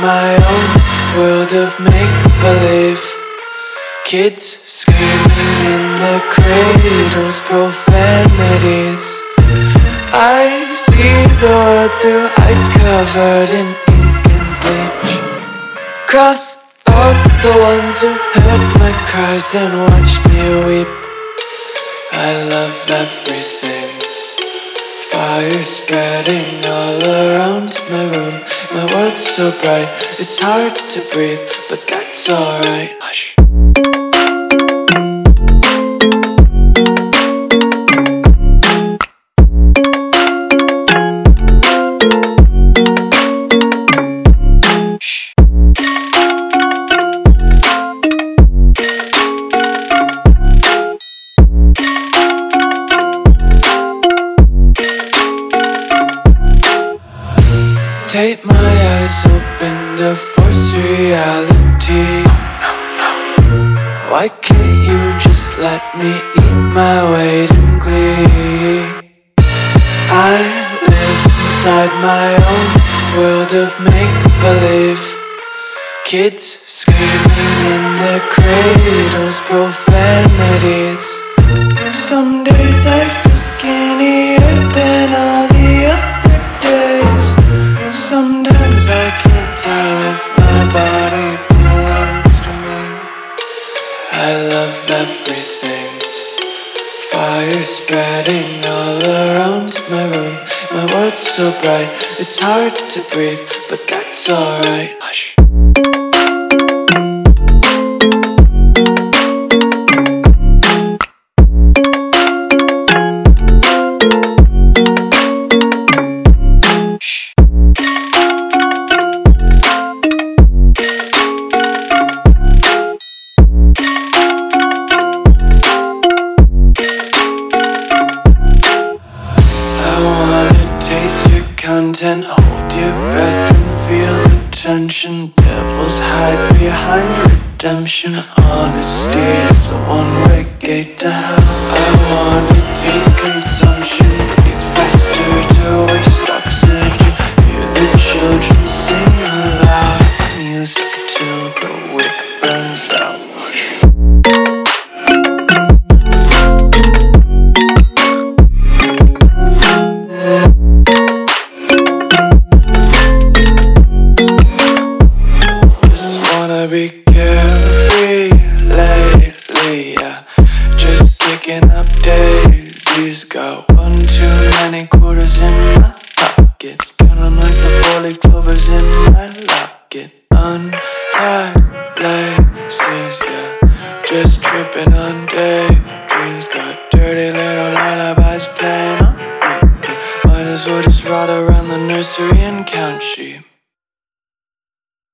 my own world of make believe. Kids screaming in the cradles, profanities. I see the world through eyes covered in ink and bleach. Cross out the ones who heard my cries and watched me weep. I love everything. Fire spreading all around my room. My world's so bright, it's hard to breathe, but that's alright. Hush. Take my eyes open to force reality. Why can't you just let me eat my weight in glee? I live inside my own world of make believe. Kids screaming in their cradles, profanities. Everything. Fire spreading all around my room. My world's so bright, it's hard to breathe, but that's alright. Hush. Content, hold your breath and feel the tension. Devils hide behind redemption. Honesty is a one-way gate to hell. I taste Untied laces, yeah. Just tripping on daydreams. Got dirty little lullabies playing on repeat. Might as well just ride around the nursery and count sheep.